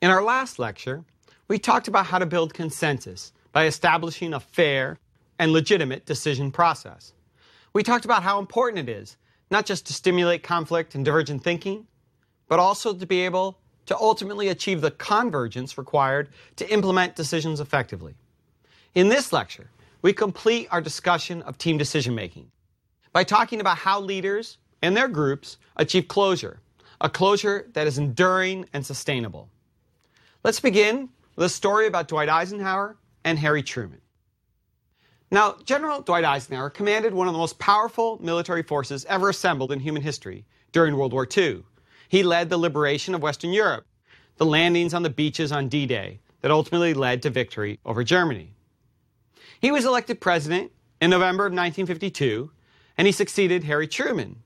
In our last lecture, we talked about how to build consensus by establishing a fair and legitimate decision process. We talked about how important it is not just to stimulate conflict and divergent thinking, but also to be able to ultimately achieve the convergence required to implement decisions effectively. In this lecture, we complete our discussion of team decision making by talking about how leaders and their groups achieve closure, a closure that is enduring and sustainable. Let's begin with a story about Dwight Eisenhower and Harry Truman. Now, General Dwight Eisenhower commanded one of the most powerful military forces ever assembled in human history during World War II. He led the liberation of Western Europe, the landings on the beaches on D Day that ultimately led to victory over Germany. He was elected president in November of 1952, and he succeeded Harry Truman.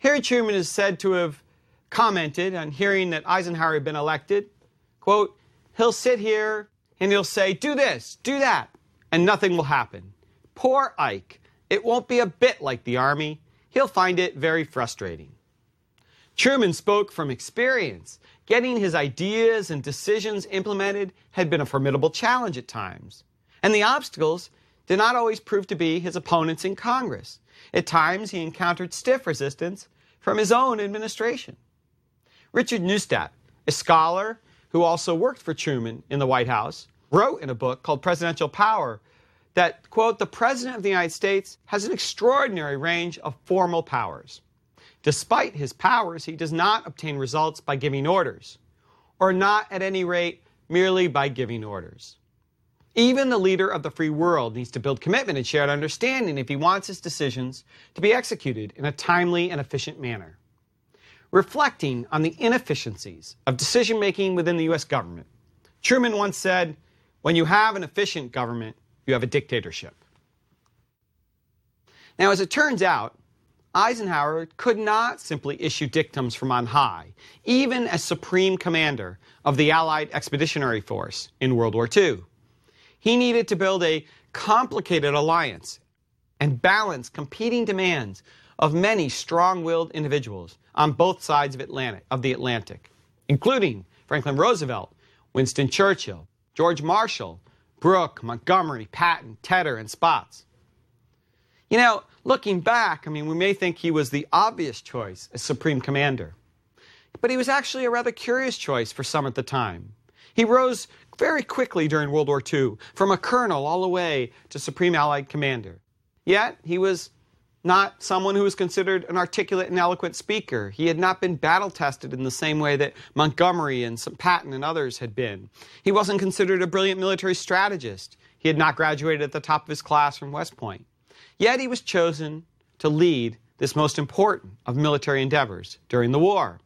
Harry Truman is said to have commented on hearing that Eisenhower had been elected, quote, he'll sit here and he'll say, do this, do that, and nothing will happen. Poor Ike. It won't be a bit like the Army. He'll find it very frustrating. Truman spoke from experience. Getting his ideas and decisions implemented had been a formidable challenge at times. And the obstacles did not always prove to be his opponents in Congress. At times, he encountered stiff resistance from his own administration. Richard Neustadt, a scholar who also worked for Truman in the White House, wrote in a book called Presidential Power that, quote, the President of the United States has an extraordinary range of formal powers. Despite his powers, he does not obtain results by giving orders, or not at any rate merely by giving orders. Even the leader of the free world needs to build commitment and shared understanding if he wants his decisions to be executed in a timely and efficient manner. Reflecting on the inefficiencies of decision making within the U.S. government, Truman once said, When you have an efficient government, you have a dictatorship. Now, as it turns out, Eisenhower could not simply issue dictums from on high, even as supreme commander of the Allied Expeditionary Force in World War II. He needed to build a complicated alliance and balance competing demands of many strong-willed individuals on both sides of, Atlantic, of the Atlantic, including Franklin Roosevelt, Winston Churchill, George Marshall, Brooke, Montgomery, Patton, Tedder, and Spaatz. You know, looking back, I mean, we may think he was the obvious choice as Supreme Commander. But he was actually a rather curious choice for some at the time. He rose very quickly during World War II, from a colonel all the way to Supreme Allied Commander. Yet, he was not someone who was considered an articulate and eloquent speaker. He had not been battle tested in the same way that Montgomery and Patton and others had been. He wasn't considered a brilliant military strategist. He had not graduated at the top of his class from West Point. Yet he was chosen to lead this most important of military endeavors during the war.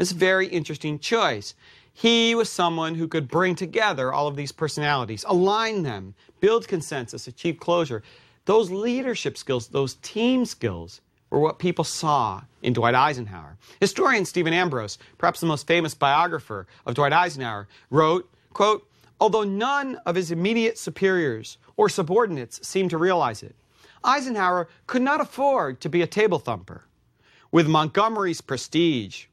It's a very interesting choice. He was someone who could bring together all of these personalities, align them, build consensus, achieve closure. Those leadership skills, those team skills, were what people saw in Dwight Eisenhower. Historian Stephen Ambrose, perhaps the most famous biographer of Dwight Eisenhower, wrote, quote, Although none of his immediate superiors or subordinates seemed to realize it, Eisenhower could not afford to be a table thumper. With Montgomery's prestige,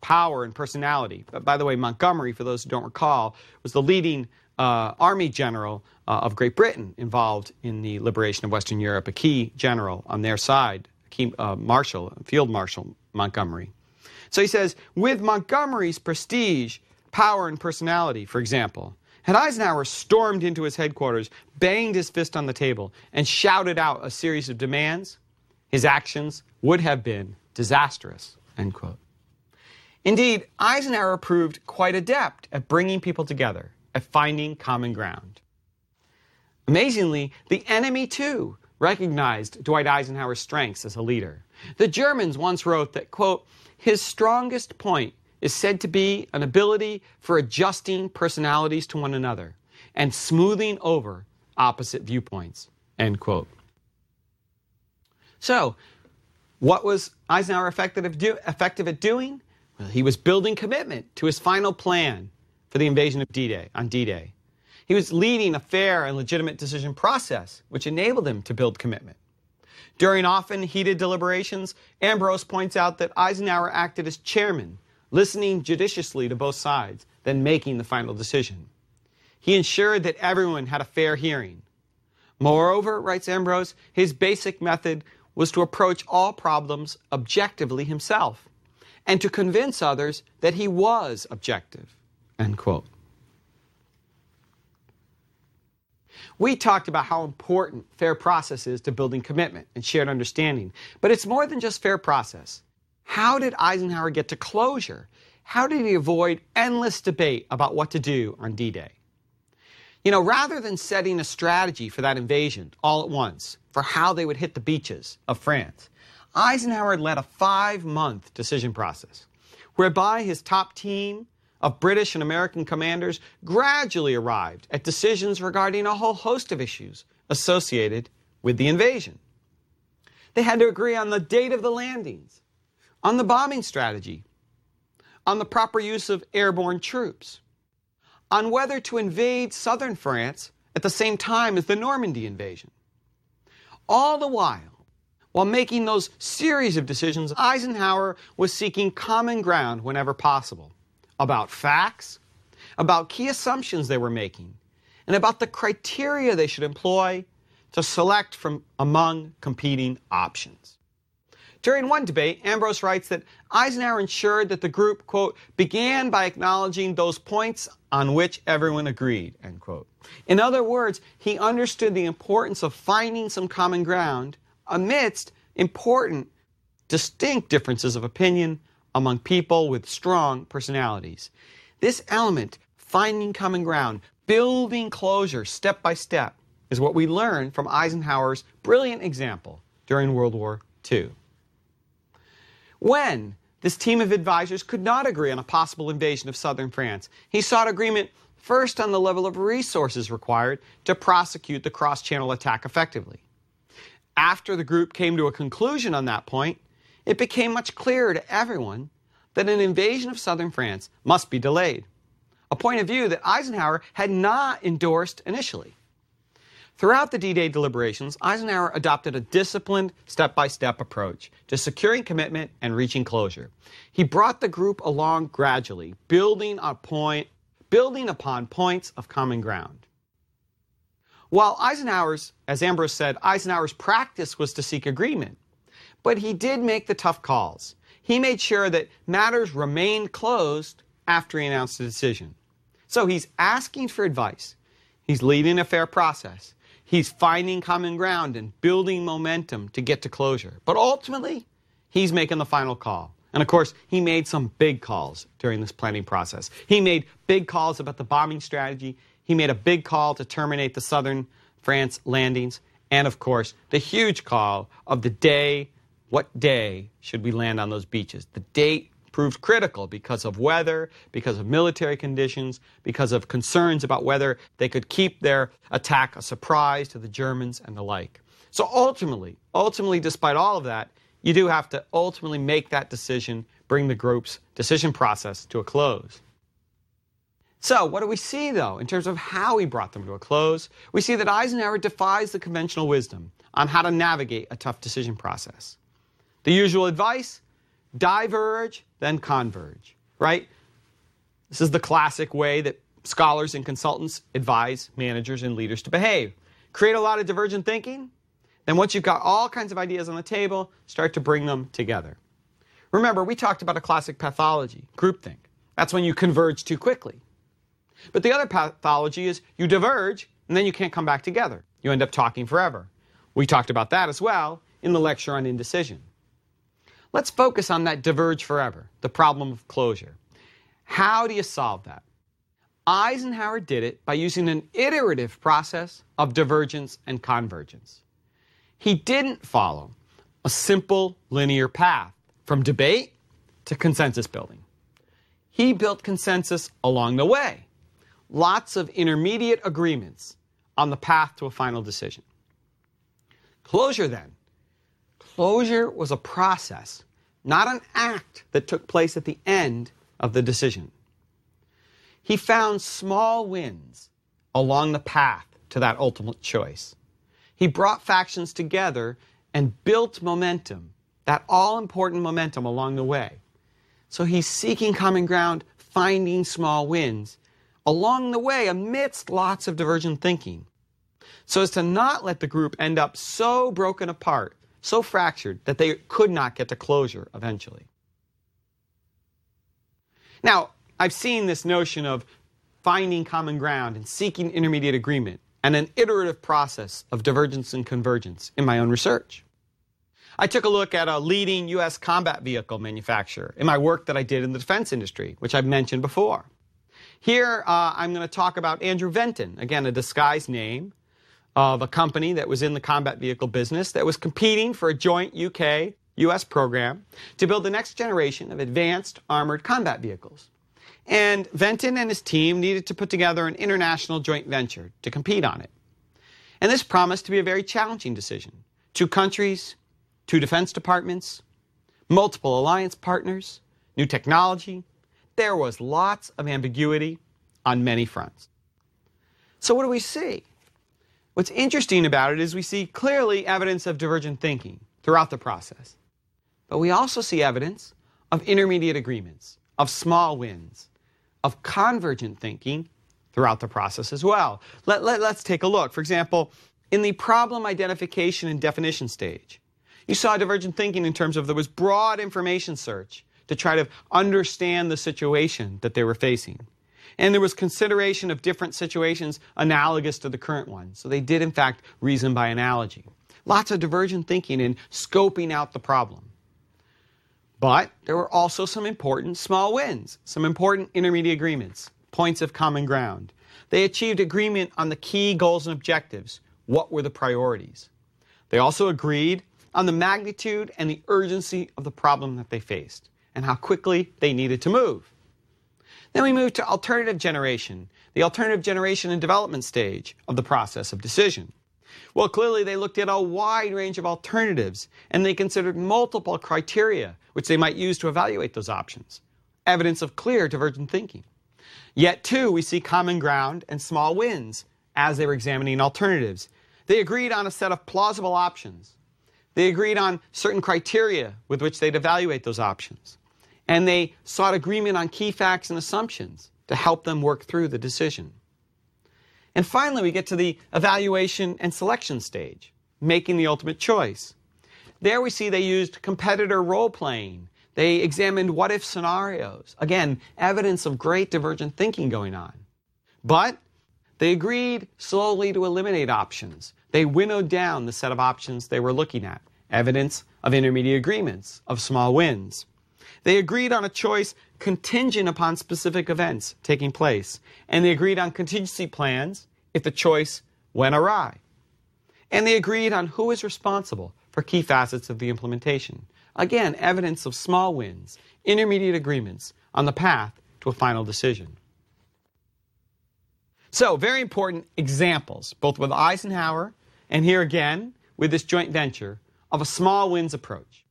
power, and personality, but by the way, Montgomery, for those who don't recall, was the leading uh, army general uh, of Great Britain involved in the liberation of Western Europe, a key general on their side, a key uh, marshal, field marshal Montgomery. So he says, with Montgomery's prestige, power, and personality, for example, had Eisenhower stormed into his headquarters, banged his fist on the table, and shouted out a series of demands, his actions would have been disastrous. End quote. Indeed, Eisenhower proved quite adept at bringing people together, at finding common ground. Amazingly, the enemy too recognized Dwight Eisenhower's strengths as a leader. The Germans once wrote that, quote, his strongest point is said to be an ability for adjusting personalities to one another and smoothing over opposite viewpoints. End quote. So, what was Eisenhower effective do, effective at doing? Well, he was building commitment to his final plan for the invasion of D-Day on D-Day. He was leading a fair and legitimate decision process, which enabled him to build commitment. During often heated deliberations, Ambrose points out that Eisenhower acted as chairman listening judiciously to both sides, then making the final decision. He ensured that everyone had a fair hearing. Moreover, writes Ambrose, his basic method was to approach all problems objectively himself and to convince others that he was objective. End quote. We talked about how important fair process is to building commitment and shared understanding, but it's more than just fair process. How did Eisenhower get to closure? How did he avoid endless debate about what to do on D Day? You know, rather than setting a strategy for that invasion all at once for how they would hit the beaches of France, Eisenhower led a five month decision process whereby his top team of British and American commanders gradually arrived at decisions regarding a whole host of issues associated with the invasion. They had to agree on the date of the landings, on the bombing strategy, on the proper use of airborne troops, on whether to invade southern France at the same time as the Normandy invasion. All the while, while making those series of decisions, Eisenhower was seeking common ground whenever possible about facts, about key assumptions they were making, and about the criteria they should employ to select from among competing options. During one debate, Ambrose writes that Eisenhower ensured that the group, quote, began by acknowledging those points on which everyone agreed, end quote. In other words, he understood the importance of finding some common ground amidst important, distinct differences of opinion among people with strong personalities. This element, finding common ground, building closure step by step, is what we learn from Eisenhower's brilliant example during World War II. When this team of advisors could not agree on a possible invasion of southern France, he sought agreement first on the level of resources required to prosecute the cross channel attack effectively. After the group came to a conclusion on that point, it became much clearer to everyone that an invasion of southern France must be delayed, a point of view that Eisenhower had not endorsed initially. Throughout the D Day deliberations, Eisenhower adopted a disciplined, step by step approach to securing commitment and reaching closure. He brought the group along gradually, building, point, building upon points of common ground. While Eisenhower's, as Ambrose said, Eisenhower's practice was to seek agreement, but he did make the tough calls. He made sure that matters remained closed after he announced the decision. So he's asking for advice. He's leading a fair process. He's finding common ground and building momentum to get to closure. But ultimately, he's making the final call. And of course, he made some big calls during this planning process. He made big calls about the bombing strategy. He made a big call to terminate the southern France landings. And of course, the huge call of the day what day should we land on those beaches? The date proved critical because of weather, because of military conditions, because of concerns about whether they could keep their attack a surprise to the Germans and the like. So ultimately, ultimately, despite all of that, you do have to ultimately make that decision, bring the group's decision process to a close. So, what do we see, though, in terms of how he brought them to a close? We see that Eisenhower defies the conventional wisdom on how to navigate a tough decision process. The usual advice diverge, then converge, right? This is the classic way that scholars and consultants advise managers and leaders to behave. Create a lot of divergent thinking, then once you've got all kinds of ideas on the table, start to bring them together. Remember, we talked about a classic pathology, groupthink. That's when you converge too quickly. But the other pathology is you diverge and then you can't come back together. You end up talking forever. We talked about that as well in the lecture on indecision. Let's focus on that diverge forever, the problem of closure. How do you solve that? Eisenhower did it by using an iterative process of divergence and convergence. He didn't follow a simple linear path from debate to consensus building. He built consensus along the way lots of intermediate agreements on the path to a final decision. Closure, then. Closure was a process, not an act that took place at the end of the decision. He found small wins along the path to that ultimate choice. He brought factions together and built momentum, that all important momentum along the way. So he's seeking common ground, finding small wins along the way amidst lots of divergent thinking, so as to not let the group end up so broken apart, so fractured, that they could not get to closure eventually. Now, I've seen this notion of finding common ground and seeking intermediate agreement and an iterative process of divergence and convergence in my own research. I took a look at a leading U.S. combat vehicle manufacturer in my work that I did in the defense industry, which I've mentioned before. Here, uh, I'm going to talk about Andrew Venton, again, a disguised name of a company that was in the combat vehicle business that was competing for a joint UK US program to build the next generation of advanced armored combat vehicles. And Venton and his team needed to put together an international joint venture to compete on it. And this promised to be a very challenging decision. Two countries, two defense departments, multiple alliance partners, new technology. There was lots of ambiguity on many fronts. So, what do we see? What's interesting about it is we see clearly evidence of divergent thinking throughout the process. But we also see evidence of intermediate agreements, of small wins, of convergent thinking throughout the process as well. Let, let, let's take a look. For example, in the problem identification and definition stage, you saw divergent thinking in terms of there was broad information search to try to understand the situation that they were facing. And there was consideration of different situations analogous to the current one. So they did, in fact, reason by analogy. Lots of divergent thinking in scoping out the problem. But there were also some important small wins, some important intermediate agreements, points of common ground. They achieved agreement on the key goals and objectives. What were the priorities? They also agreed on the magnitude and the urgency of the problem that they faced and how quickly they needed to move. Then we move to alternative generation, the alternative generation and development stage of the process of decision. Well, clearly they looked at a wide range of alternatives and they considered multiple criteria which they might use to evaluate those options. Evidence of clear divergent thinking. Yet, too, we see common ground and small wins as they were examining alternatives. They agreed on a set of plausible options. They agreed on certain criteria with which they'd evaluate those options. And they sought agreement on key facts and assumptions to help them work through the decision. And finally, we get to the evaluation and selection stage, making the ultimate choice. There we see they used competitor role playing. They examined what if scenarios. Again, evidence of great divergent thinking going on. But they agreed slowly to eliminate options. They winnowed down the set of options they were looking at. Evidence of intermediate agreements, of small wins. They agreed on a choice contingent upon specific events taking place, and they agreed on contingency plans if the choice went awry. And they agreed on who is responsible for key facets of the implementation. Again, evidence of small wins, intermediate agreements on the path to a final decision. So, very important examples, both with Eisenhower and here again with this joint venture, of a small wins approach.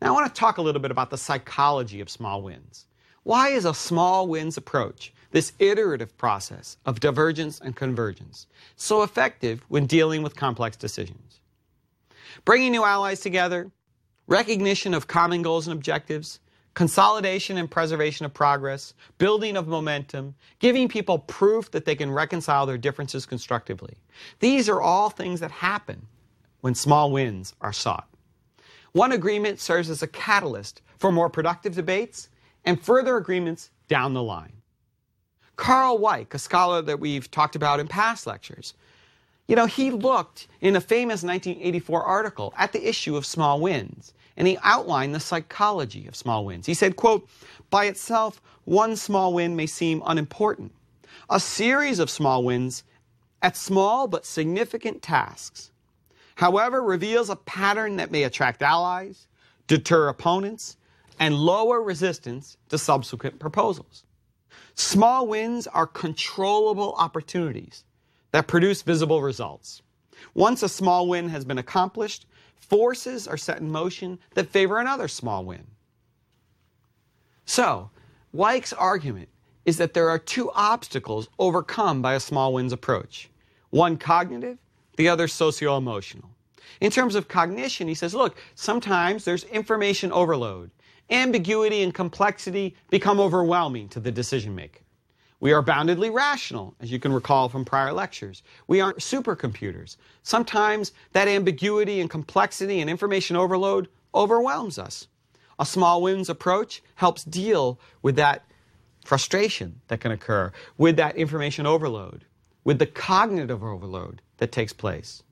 Now, I want to talk a little bit about the psychology of small wins. Why is a small wins approach, this iterative process of divergence and convergence, so effective when dealing with complex decisions? Bringing new allies together, recognition of common goals and objectives, consolidation and preservation of progress, building of momentum, giving people proof that they can reconcile their differences constructively. These are all things that happen when small wins are sought. One agreement serves as a catalyst for more productive debates and further agreements down the line. Karl Weick, a scholar that we've talked about in past lectures, you know, he looked in a famous 1984 article at the issue of small wins, and he outlined the psychology of small wins. He said, quote, by itself, one small win may seem unimportant. A series of small wins at small but significant tasks, however, reveals a pattern that may attract allies, deter opponents, and lower resistance to subsequent proposals. Small wins are controllable opportunities that produce visible results. Once a small win has been accomplished, forces are set in motion that favor another small win. So, Weick's argument is that there are two obstacles overcome by a small wins approach one cognitive, the other socio emotional. In terms of cognition, he says, look, sometimes there's information overload, ambiguity and complexity become overwhelming to the decision maker. We are boundedly rational, as you can recall from prior lectures. We aren't supercomputers. Sometimes that ambiguity and complexity and information overload overwhelms us. A small wins approach helps deal with that frustration that can occur, with that information overload, with the cognitive overload that takes place.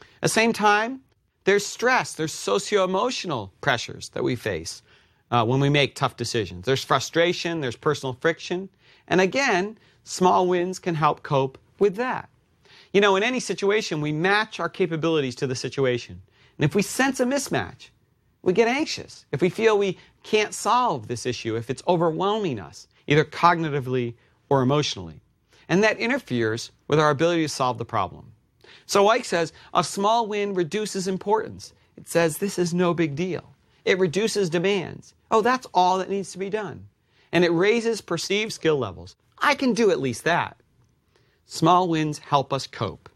At the same time, there's stress, there's socio emotional pressures that we face uh, when we make tough decisions. There's frustration, there's personal friction. And again, small wins can help cope with that. You know, in any situation, we match our capabilities to the situation. And if we sense a mismatch, we get anxious. If we feel we can't solve this issue, if it's overwhelming us, either cognitively or emotionally. And that interferes with our ability to solve the problem. So Weick says a small win reduces importance. It says this is no big deal. It reduces demands. Oh, that's all that needs to be done. And it raises perceived skill levels. I can do at least that. Small wins help us cope,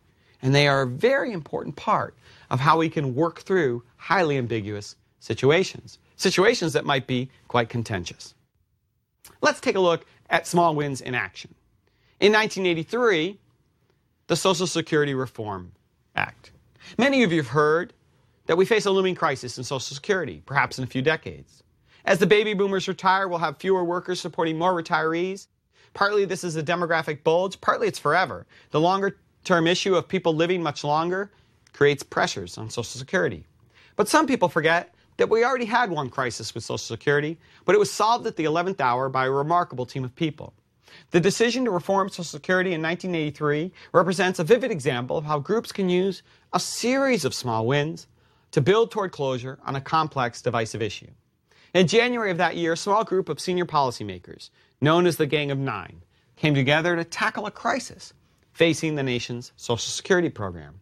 and they are a very important part of how we can work through highly ambiguous situations, situations that might be quite contentious. Let's take a look at small wins in action. In 1983, the Social Security Reform Act. Many of you have heard that we face a looming crisis in Social Security, perhaps in a few decades. As the baby boomers retire, we'll have fewer workers supporting more retirees. Partly this is a demographic bulge, partly it's forever. The longer term issue of people living much longer creates pressures on Social Security. But some people forget that we already had one crisis with Social Security, but it was solved at the 11th hour by a remarkable team of people. The decision to reform Social Security in 1983 represents a vivid example of how groups can use a series of small wins to build toward closure on a complex, divisive issue. In January of that year, a small group of senior policymakers, known as the Gang of Nine, came together to tackle a crisis facing the nation's Social Security program.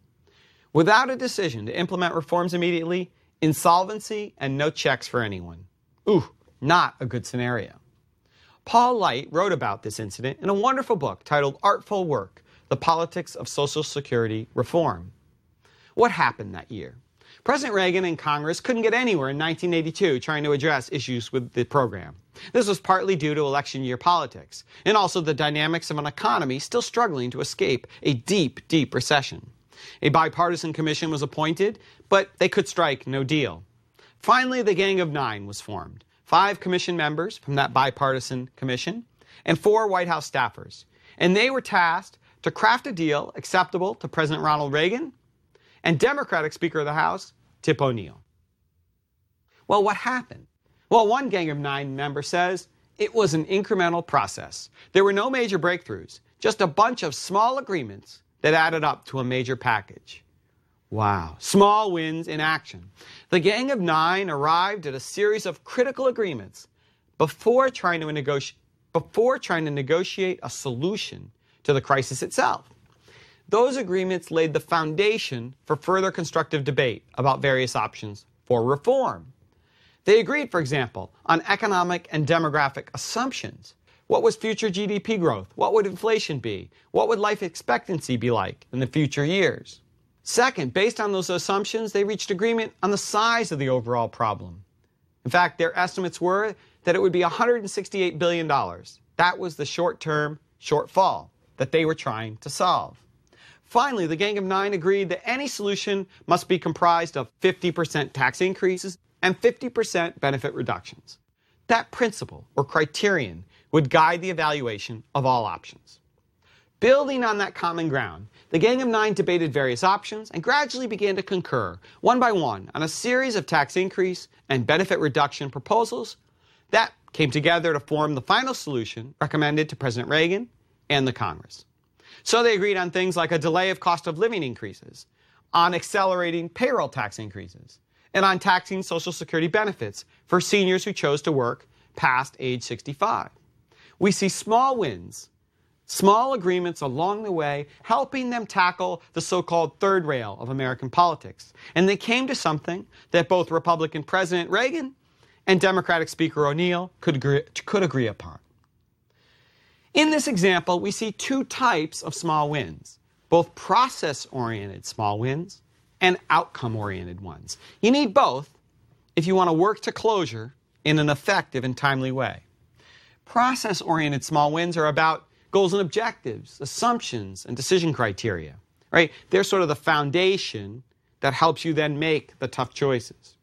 Without a decision to implement reforms immediately, insolvency, and no checks for anyone. Ooh, not a good scenario. Paul Light wrote about this incident in a wonderful book titled Artful Work The Politics of Social Security Reform. What happened that year? President Reagan and Congress couldn't get anywhere in 1982 trying to address issues with the program. This was partly due to election year politics, and also the dynamics of an economy still struggling to escape a deep, deep recession. A bipartisan commission was appointed, but they could strike no deal. Finally, the Gang of Nine was formed five commission members from that bipartisan commission, and four White House staffers. And they were tasked to craft a deal acceptable to President Ronald Reagan and Democratic Speaker of the House, Tip O'Neill. Well, what happened? Well, one Gang of Nine member says it was an incremental process. There were no major breakthroughs, just a bunch of small agreements that added up to a major package. Wow. Small wins in action. The Gang of Nine arrived at a series of critical agreements before trying to, negotiate, before trying to negotiate a solution to the crisis itself. Those agreements laid the foundation for further constructive debate about various options for reform. They agreed, for example, on economic and demographic assumptions what was future GDP growth? What would inflation be? What would life expectancy be like in the future years? Second, based on those assumptions, they reached agreement on the size of the overall problem. In fact, their estimates were that it would be $168 billion. That was the short term shortfall that they were trying to solve. Finally, the Gang of Nine agreed that any solution must be comprised of 50% tax increases and 50% benefit reductions. That principle or criterion would guide the evaluation of all options. Building on that common ground, the Gang of Nine debated various options and gradually began to concur, one by one, on a series of tax increase and benefit reduction proposals that came together to form the final solution recommended to President Reagan and the Congress. So they agreed on things like a delay of cost of living increases, on accelerating payroll tax increases, and on taxing Social Security benefits for seniors who chose to work past age 65 we see small wins, small agreements along the way, helping them tackle the so called third rail of American politics. And they came to something that both Republican President Reagan and Democratic Speaker O'Neill could agree, could agree upon. In this example, we see two types of small wins both process oriented small wins and outcome oriented ones. You need both if you want to work to closure in an effective and timely way. Process oriented small wins are about goals and objectives, assumptions, and decision criteria, right? They're sort of the foundation that helps you then make the tough choices.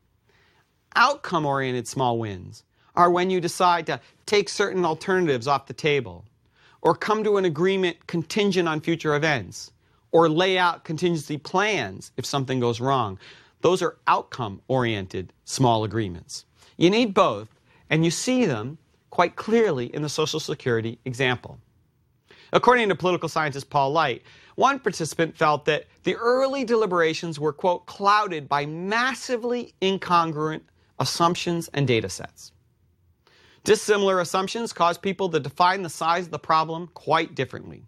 Outcome oriented small wins are when you decide to take certain alternatives off the table, or come to an agreement contingent on future events, or lay out contingency plans if something goes wrong. Those are outcome oriented small agreements. You need both, and you see them quite clearly in the Social Security example. According to political scientist Paul Light, one participant felt that the early deliberations were, quote, clouded by massively incongruent assumptions and data sets. Dissimilar assumptions cause people to define the size of the problem quite differently.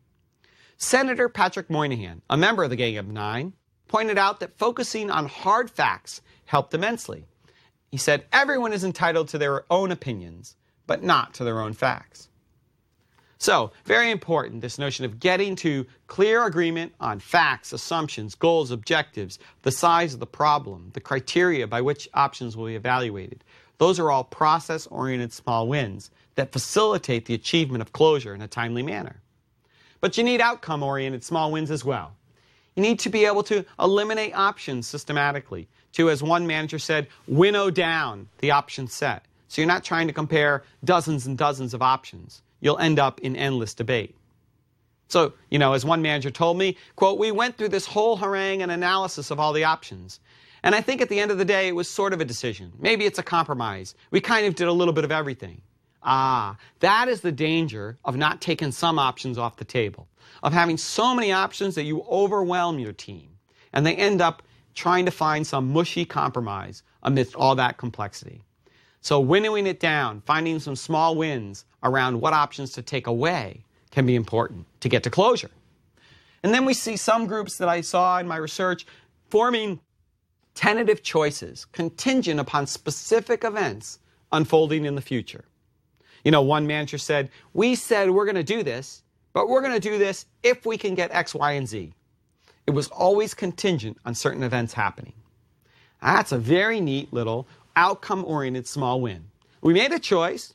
Senator Patrick Moynihan, a member of the Gang of Nine, pointed out that focusing on hard facts helped immensely. He said, Everyone is entitled to their own opinions, but not to their own facts. So, very important, this notion of getting to clear agreement on facts, assumptions, goals, objectives, the size of the problem, the criteria by which options will be evaluated. Those are all process oriented small wins that facilitate the achievement of closure in a timely manner. But you need outcome oriented small wins as well. You need to be able to eliminate options systematically, to, as one manager said, winnow down the option set. So you're not trying to compare dozens and dozens of options. You'll end up in endless debate. So, you know, as one manager told me, quote, we went through this whole harangue and analysis of all the options. And I think at the end of the day, it was sort of a decision. Maybe it's a compromise. We kind of did a little bit of everything. Ah, that is the danger of not taking some options off the table, of having so many options that you overwhelm your team, and they end up trying to find some mushy compromise amidst all that complexity. So, winnowing it down, finding some small wins around what options to take away can be important to get to closure. And then we see some groups that I saw in my research forming tentative choices contingent upon specific events unfolding in the future. You know, one manager said, We said we're going to do this, but we're going to do this if we can get X, Y, and Z. It was always contingent on certain events happening. That's a very neat little outcome oriented small win. We made a choice,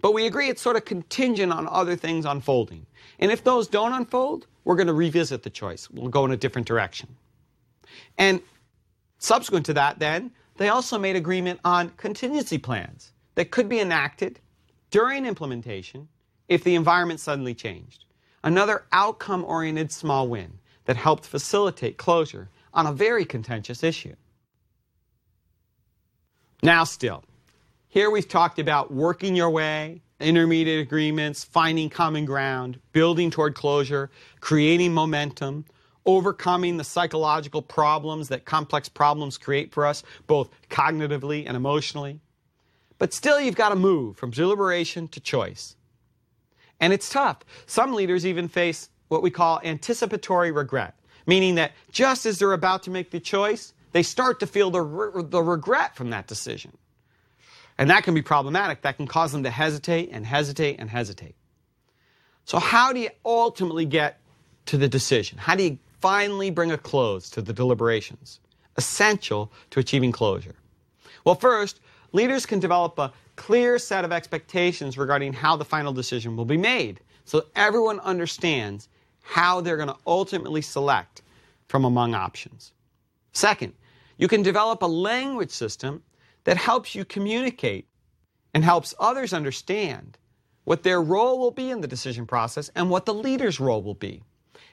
but we agree it's sort of contingent on other things unfolding. And if those don't unfold, we're going to revisit the choice. We'll go in a different direction. And Subsequent to that, then, they also made agreement on contingency plans that could be enacted during implementation if the environment suddenly changed. Another outcome oriented small win that helped facilitate closure on a very contentious issue. Now, still, here we've talked about working your way, intermediate agreements, finding common ground, building toward closure, creating momentum, overcoming the psychological problems that complex problems create for us, both cognitively and emotionally. But still, you've got to move from deliberation to choice. And it's tough. Some leaders even face what we call anticipatory regret, meaning that just as they're about to make the choice, they start to feel the, re- the regret from that decision. And that can be problematic. That can cause them to hesitate and hesitate and hesitate. So, how do you ultimately get to the decision? How do you finally bring a close to the deliberations, essential to achieving closure? Well, first, leaders can develop a clear set of expectations regarding how the final decision will be made so everyone understands how they're going to ultimately select from among options. Second, you can develop a language system that helps you communicate and helps others understand what their role will be in the decision process and what the leader's role will be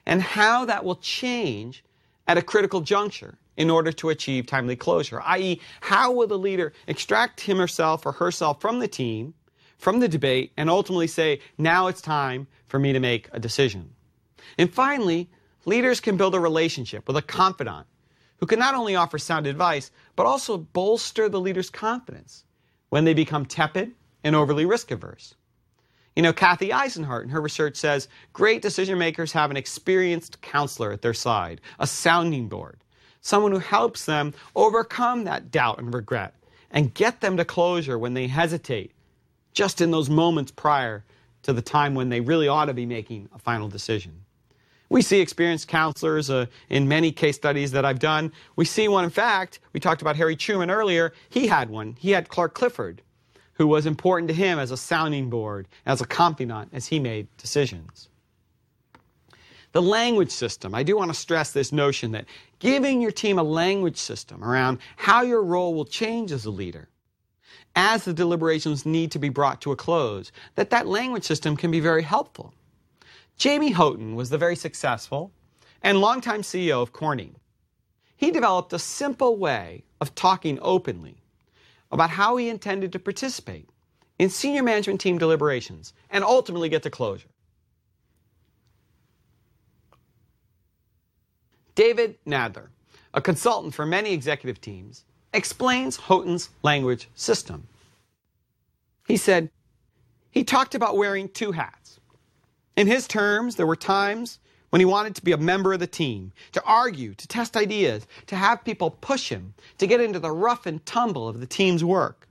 and how that will change at a critical juncture in order to achieve timely closure, i.e., how will the leader extract him herself or herself from the team, from the debate, and ultimately say, now it's time for me to make a decision. And finally, leaders can build a relationship with a confidant who can not only offer sound advice, but also bolster the leader's confidence when they become tepid and overly risk averse. You know, Kathy Eisenhardt in her research says great decision makers have an experienced counselor at their side, a sounding board, someone who helps them overcome that doubt and regret and get them to closure when they hesitate, just in those moments prior to the time when they really ought to be making a final decision. We see experienced counselors uh, in many case studies that I've done. We see one, in fact, we talked about Harry Truman earlier. He had one. He had Clark Clifford who was important to him as a sounding board, as a confidant as he made decisions. The language system, I do want to stress this notion that giving your team a language system around how your role will change as a leader as the deliberations need to be brought to a close, that that language system can be very helpful. Jamie Houghton was the very successful and longtime CEO of Corning. He developed a simple way of talking openly about how he intended to participate in senior management team deliberations and ultimately get to closure. David Nadler, a consultant for many executive teams, explains Houghton's language system. He said, he talked about wearing two hats. In his terms, there were times when he wanted to be a member of the team, to argue, to test ideas, to have people push him, to get into the rough and tumble of the team's work.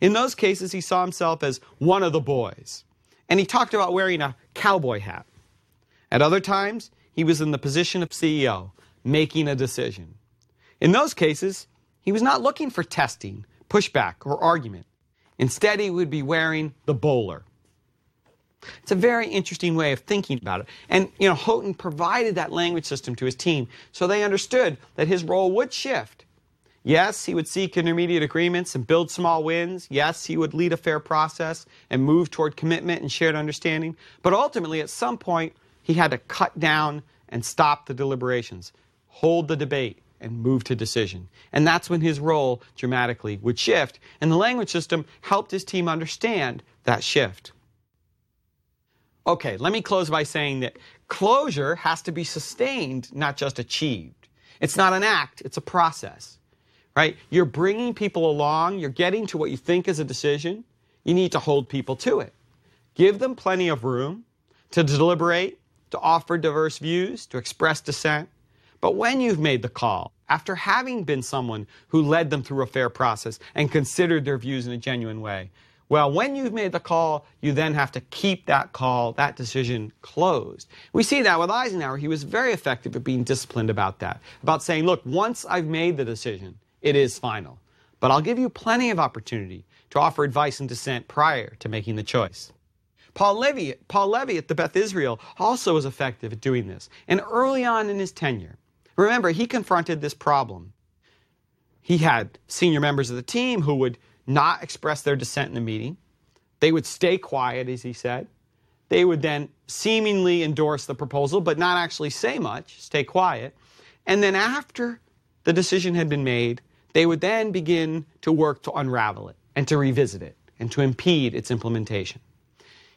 In those cases, he saw himself as one of the boys, and he talked about wearing a cowboy hat. At other times, he was in the position of CEO, making a decision. In those cases, he was not looking for testing, pushback, or argument. Instead, he would be wearing the bowler. It's a very interesting way of thinking about it. And, you know, Houghton provided that language system to his team so they understood that his role would shift. Yes, he would seek intermediate agreements and build small wins. Yes, he would lead a fair process and move toward commitment and shared understanding. But ultimately, at some point, he had to cut down and stop the deliberations, hold the debate, and move to decision. And that's when his role dramatically would shift. And the language system helped his team understand that shift. Okay, let me close by saying that closure has to be sustained, not just achieved. It's not an act, it's a process. Right? You're bringing people along, you're getting to what you think is a decision. You need to hold people to it. Give them plenty of room to deliberate, to offer diverse views, to express dissent. But when you've made the call, after having been someone who led them through a fair process and considered their views in a genuine way, well, when you've made the call, you then have to keep that call, that decision closed. We see that with Eisenhower. He was very effective at being disciplined about that, about saying, look, once I've made the decision, it is final. But I'll give you plenty of opportunity to offer advice and dissent prior to making the choice. Paul Levy, Paul Levy at the Beth Israel also was effective at doing this. And early on in his tenure, Remember, he confronted this problem. He had senior members of the team who would not express their dissent in the meeting. They would stay quiet, as he said. They would then seemingly endorse the proposal, but not actually say much, stay quiet. And then after the decision had been made, they would then begin to work to unravel it and to revisit it and to impede its implementation.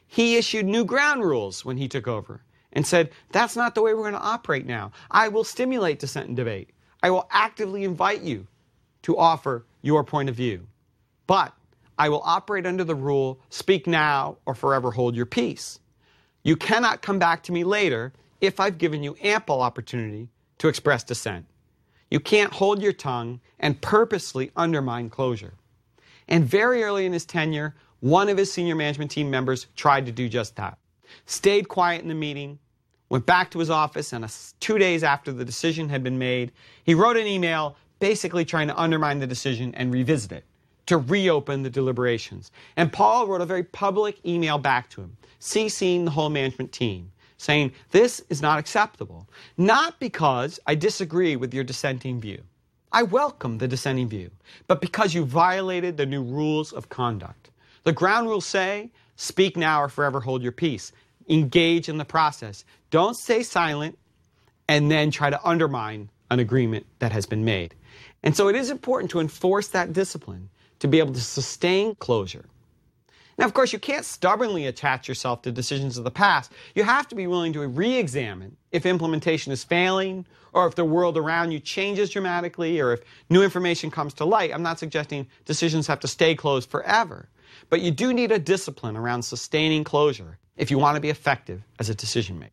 He issued new ground rules when he took over and said, That's not the way we're going to operate now. I will stimulate dissent and debate. I will actively invite you to offer your point of view. But I will operate under the rule speak now or forever hold your peace. You cannot come back to me later if I've given you ample opportunity to express dissent. You can't hold your tongue and purposely undermine closure. And very early in his tenure, one of his senior management team members tried to do just that stayed quiet in the meeting, went back to his office, and two days after the decision had been made, he wrote an email basically trying to undermine the decision and revisit it, to reopen the deliberations. And Paul wrote a very public email back to him, CCing the whole management team, saying, This is not acceptable. Not because I disagree with your dissenting view. I welcome the dissenting view, but because you violated the new rules of conduct. The ground rules say Speak now or forever hold your peace. Engage in the process. Don't stay silent and then try to undermine an agreement that has been made. And so it is important to enforce that discipline to be able to sustain closure. Now, of course, you can't stubbornly attach yourself to decisions of the past. You have to be willing to re examine if implementation is failing, or if the world around you changes dramatically, or if new information comes to light. I'm not suggesting decisions have to stay closed forever. But you do need a discipline around sustaining closure if you want to be effective as a decision maker.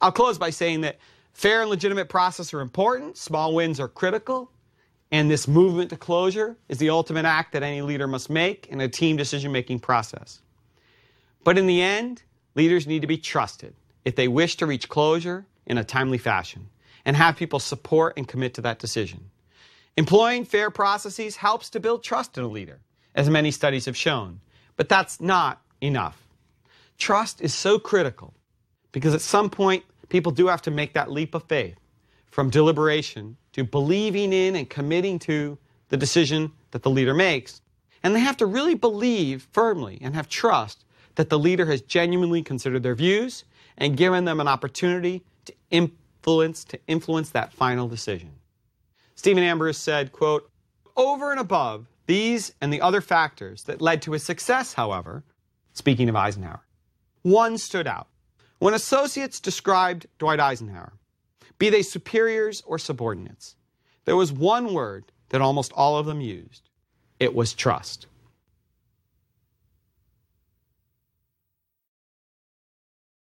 I'll close by saying that fair and legitimate process are important, small wins are critical, and this movement to closure is the ultimate act that any leader must make in a team decision making process. But in the end, leaders need to be trusted if they wish to reach closure in a timely fashion and have people support and commit to that decision. Employing fair processes helps to build trust in a leader as many studies have shown. But that's not enough. Trust is so critical because at some point, people do have to make that leap of faith from deliberation to believing in and committing to the decision that the leader makes. And they have to really believe firmly and have trust that the leader has genuinely considered their views and given them an opportunity to influence to influence that final decision. Stephen Ambrose said, quote, over and above these and the other factors that led to his success, however, speaking of Eisenhower, one stood out. When associates described Dwight Eisenhower, be they superiors or subordinates, there was one word that almost all of them used. It was trust.